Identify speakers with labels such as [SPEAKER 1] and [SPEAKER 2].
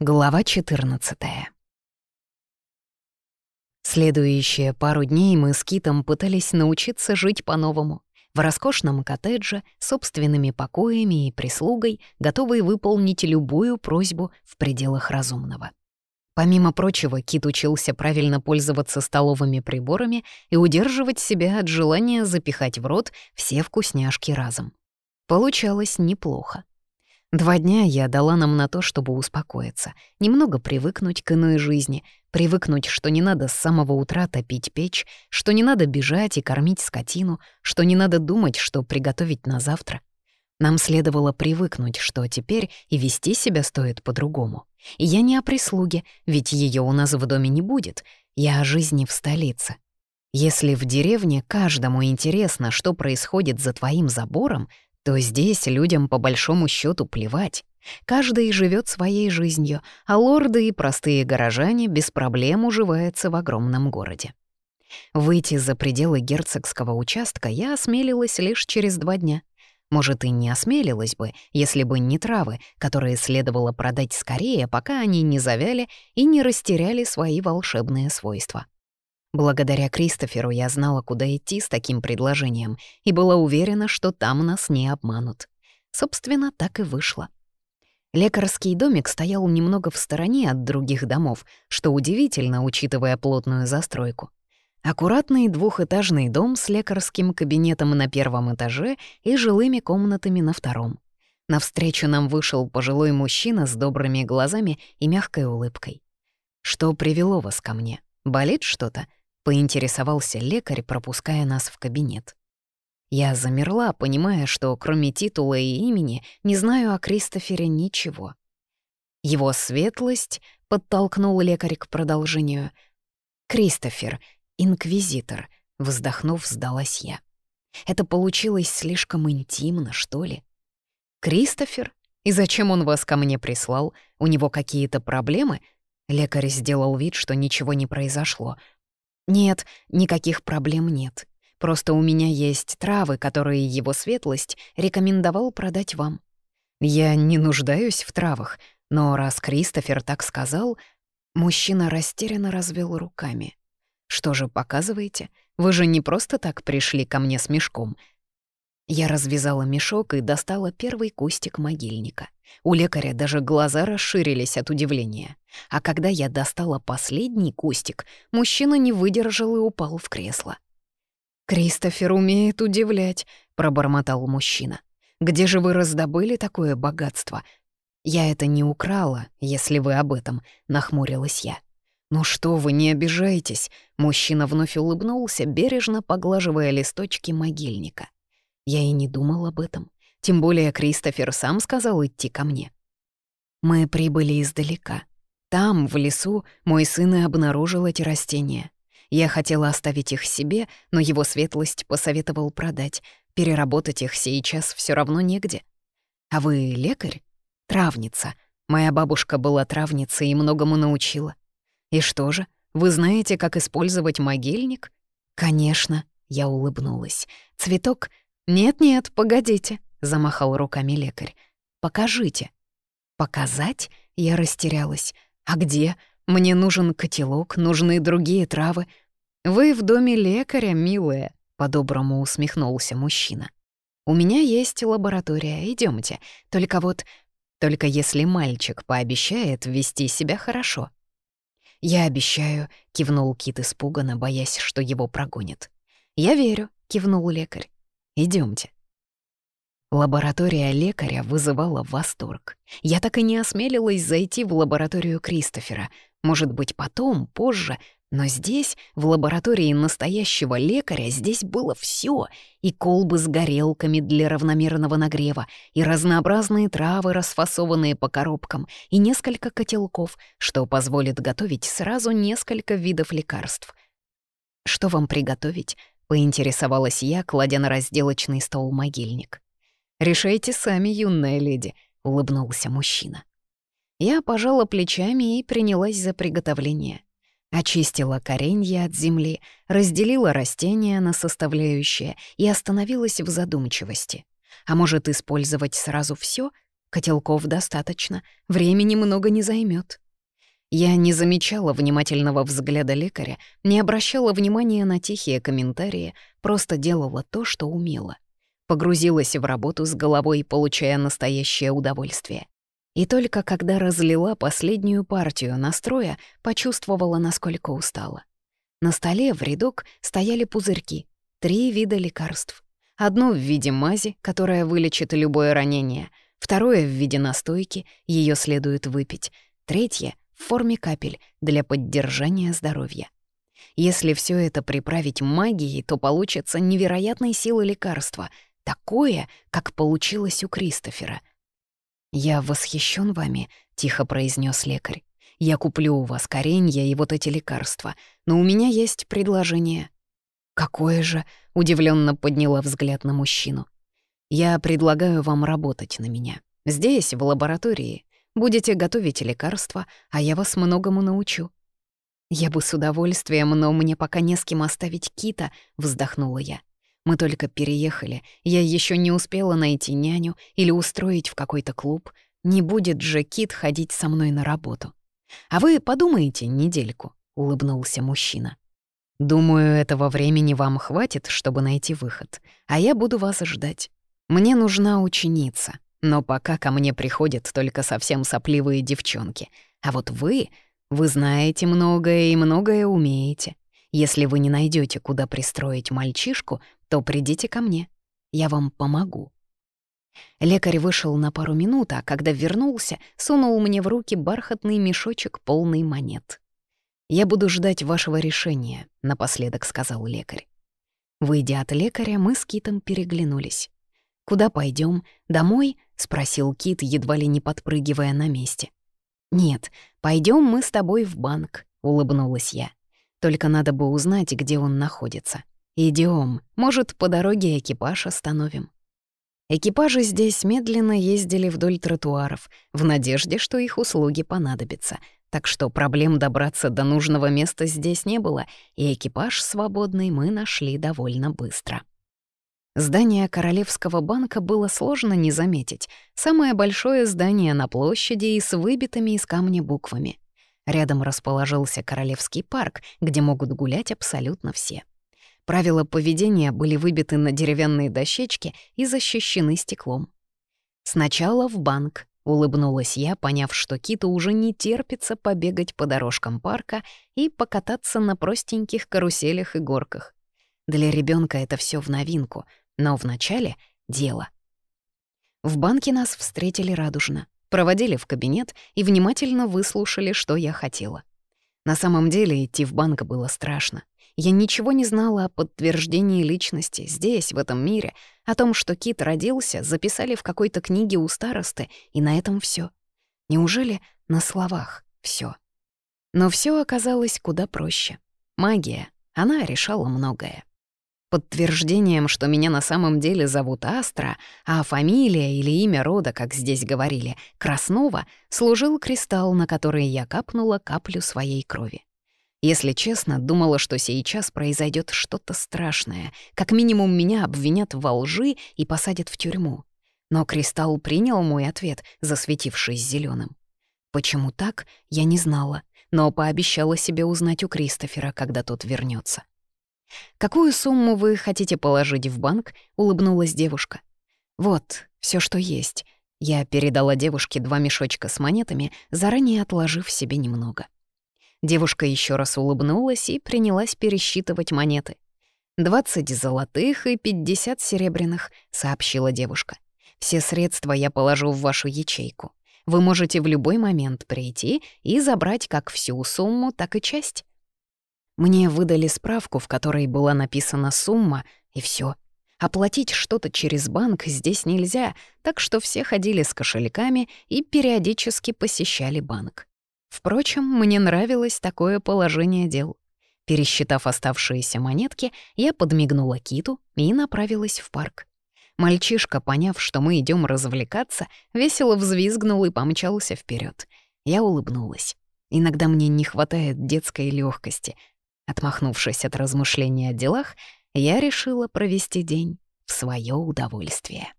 [SPEAKER 1] Глава 14 Следующие пару дней мы с Китом пытались научиться жить по-новому. В роскошном коттедже, собственными покоями и прислугой, готовые выполнить любую просьбу в пределах разумного. Помимо прочего, Кит учился правильно пользоваться столовыми приборами и удерживать себя от желания запихать в рот все вкусняшки разом. Получалось неплохо. Два дня я дала нам на то, чтобы успокоиться, немного привыкнуть к иной жизни, привыкнуть, что не надо с самого утра топить печь, что не надо бежать и кормить скотину, что не надо думать, что приготовить на завтра. Нам следовало привыкнуть, что теперь и вести себя стоит по-другому. И я не о прислуге, ведь ее у нас в доме не будет, я о жизни в столице. Если в деревне каждому интересно, что происходит за твоим забором, то здесь людям по большому счету плевать. Каждый живет своей жизнью, а лорды и простые горожане без проблем уживаются в огромном городе. Выйти за пределы герцогского участка я осмелилась лишь через два дня. Может, и не осмелилась бы, если бы не травы, которые следовало продать скорее, пока они не завяли и не растеряли свои волшебные свойства. Благодаря Кристоферу я знала, куда идти с таким предложением, и была уверена, что там нас не обманут. Собственно, так и вышло. Лекарский домик стоял немного в стороне от других домов, что удивительно, учитывая плотную застройку. Аккуратный двухэтажный дом с лекарским кабинетом на первом этаже и жилыми комнатами на втором. Навстречу нам вышел пожилой мужчина с добрыми глазами и мягкой улыбкой. «Что привело вас ко мне? Болит что-то?» — поинтересовался лекарь, пропуская нас в кабинет. Я замерла, понимая, что кроме титула и имени не знаю о Кристофере ничего. Его светлость подтолкнул лекарь к продолжению. «Кристофер, инквизитор», — вздохнув, сдалась я. Это получилось слишком интимно, что ли? «Кристофер? И зачем он вас ко мне прислал? У него какие-то проблемы?» Лекарь сделал вид, что ничего не произошло, «Нет, никаких проблем нет. Просто у меня есть травы, которые его светлость рекомендовал продать вам. Я не нуждаюсь в травах, но раз Кристофер так сказал...» Мужчина растерянно развел руками. «Что же показываете? Вы же не просто так пришли ко мне с мешком. Я развязала мешок и достала первый кустик могильника. У лекаря даже глаза расширились от удивления. А когда я достала последний кустик, мужчина не выдержал и упал в кресло. «Кристофер умеет удивлять», — пробормотал мужчина. «Где же вы раздобыли такое богатство?» «Я это не украла, если вы об этом», — нахмурилась я. «Ну что вы, не обижайтесь», — мужчина вновь улыбнулся, бережно поглаживая листочки могильника. Я и не думал об этом. Тем более Кристофер сам сказал идти ко мне. Мы прибыли издалека. Там, в лесу, мой сын и обнаружил эти растения. Я хотела оставить их себе, но его светлость посоветовал продать. Переработать их сейчас все равно негде. А вы лекарь? Травница. Моя бабушка была травницей и многому научила. И что же, вы знаете, как использовать могильник? Конечно, я улыбнулась. Цветок «Нет-нет, погодите», — замахал руками лекарь. «Покажите». «Показать?» — я растерялась. «А где? Мне нужен котелок, нужны другие травы». «Вы в доме лекаря, милая», — по-доброму усмехнулся мужчина. «У меня есть лаборатория, идемте. Только вот... Только если мальчик пообещает вести себя хорошо». «Я обещаю», — кивнул Кит испуганно, боясь, что его прогонят. «Я верю», — кивнул лекарь. Идемте. Лаборатория лекаря вызывала восторг. Я так и не осмелилась зайти в лабораторию Кристофера. Может быть, потом, позже, но здесь, в лаборатории настоящего лекаря, здесь было все: И колбы с горелками для равномерного нагрева, и разнообразные травы, расфасованные по коробкам, и несколько котелков, что позволит готовить сразу несколько видов лекарств. «Что вам приготовить?» Поинтересовалась я, кладя на разделочный стол могильник. «Решайте сами, юная леди», — улыбнулся мужчина. Я пожала плечами и принялась за приготовление. Очистила коренья от земли, разделила растения на составляющие и остановилась в задумчивости. А может, использовать сразу все? Котелков достаточно, времени много не займет. Я не замечала внимательного взгляда лекаря, не обращала внимания на тихие комментарии, просто делала то, что умела. Погрузилась в работу с головой, получая настоящее удовольствие. И только когда разлила последнюю партию настроя, почувствовала, насколько устала. На столе в рядок стояли пузырьки, три вида лекарств. Одно в виде мази, которая вылечит любое ранение, второе в виде настойки, ее следует выпить, третье в форме капель для поддержания здоровья. Если все это приправить магией, то получится невероятной силы лекарства, такое, как получилось у Кристофера. «Я восхищен вами», — тихо произнес лекарь. «Я куплю у вас коренья и вот эти лекарства, но у меня есть предложение». «Какое же?» — удивленно подняла взгляд на мужчину. «Я предлагаю вам работать на меня. Здесь, в лаборатории. Будете готовить лекарства, а я вас многому научу». «Я бы с удовольствием, но мне пока не с кем оставить Кита», — вздохнула я. «Мы только переехали, я еще не успела найти няню или устроить в какой-то клуб. Не будет же Кит ходить со мной на работу». «А вы подумайте недельку», — улыбнулся мужчина. «Думаю, этого времени вам хватит, чтобы найти выход, а я буду вас ждать. Мне нужна ученица, но пока ко мне приходят только совсем сопливые девчонки. А вот вы, вы знаете многое и многое умеете. Если вы не найдете, куда пристроить мальчишку, то придите ко мне. Я вам помогу». Лекарь вышел на пару минут, а когда вернулся, сунул мне в руки бархатный мешочек полный монет. «Я буду ждать вашего решения», — напоследок сказал лекарь. Выйдя от лекаря, мы с Китом переглянулись. «Куда пойдем? Домой?» — спросил Кит, едва ли не подпрыгивая на месте. «Нет, пойдем мы с тобой в банк», — улыбнулась я. «Только надо бы узнать, где он находится. Идем, может, по дороге экипаж остановим». Экипажи здесь медленно ездили вдоль тротуаров, в надежде, что их услуги понадобятся, так что проблем добраться до нужного места здесь не было, и экипаж свободный мы нашли довольно быстро. Здание Королевского банка было сложно не заметить. Самое большое здание на площади и с выбитыми из камня буквами. Рядом расположился Королевский парк, где могут гулять абсолютно все. Правила поведения были выбиты на деревянные дощечки и защищены стеклом. «Сначала в банк», — улыбнулась я, поняв, что Киту уже не терпится побегать по дорожкам парка и покататься на простеньких каруселях и горках. Для ребенка это все в новинку — но вначале — дело. В банке нас встретили радужно, проводили в кабинет и внимательно выслушали, что я хотела. На самом деле идти в банк было страшно. Я ничего не знала о подтверждении личности здесь, в этом мире, о том, что Кит родился, записали в какой-то книге у старосты, и на этом все. Неужели на словах все? Но все оказалось куда проще. Магия, она решала многое. Подтверждением, что меня на самом деле зовут Астра, а фамилия или имя рода, как здесь говорили, Краснова, служил кристалл, на который я капнула каплю своей крови. Если честно, думала, что сейчас произойдет что-то страшное. Как минимум меня обвинят во лжи и посадят в тюрьму. Но кристалл принял мой ответ, засветившись зеленым. Почему так, я не знала, но пообещала себе узнать у Кристофера, когда тот вернется. «Какую сумму вы хотите положить в банк?» — улыбнулась девушка. «Вот, все, что есть». Я передала девушке два мешочка с монетами, заранее отложив себе немного. Девушка еще раз улыбнулась и принялась пересчитывать монеты. «Двадцать золотых и пятьдесят серебряных», — сообщила девушка. «Все средства я положу в вашу ячейку. Вы можете в любой момент прийти и забрать как всю сумму, так и часть. Мне выдали справку, в которой была написана сумма, и все. Оплатить что-то через банк здесь нельзя, так что все ходили с кошельками и периодически посещали банк. Впрочем, мне нравилось такое положение дел. Пересчитав оставшиеся монетки, я подмигнула Киту и направилась в парк. Мальчишка, поняв, что мы идем развлекаться, весело взвизгнул и помчался вперед. Я улыбнулась. Иногда мне не хватает детской легкости, Отмахнувшись от размышления о делах, я решила провести день в свое удовольствие.